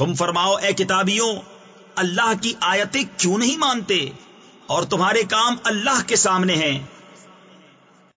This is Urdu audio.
تم فرماؤ، اے کتابیوں، اللہ کی آیتیں کیوں نہیں مانتے؟ اور تمہارے کام اللہ کے سامنے ہیں۔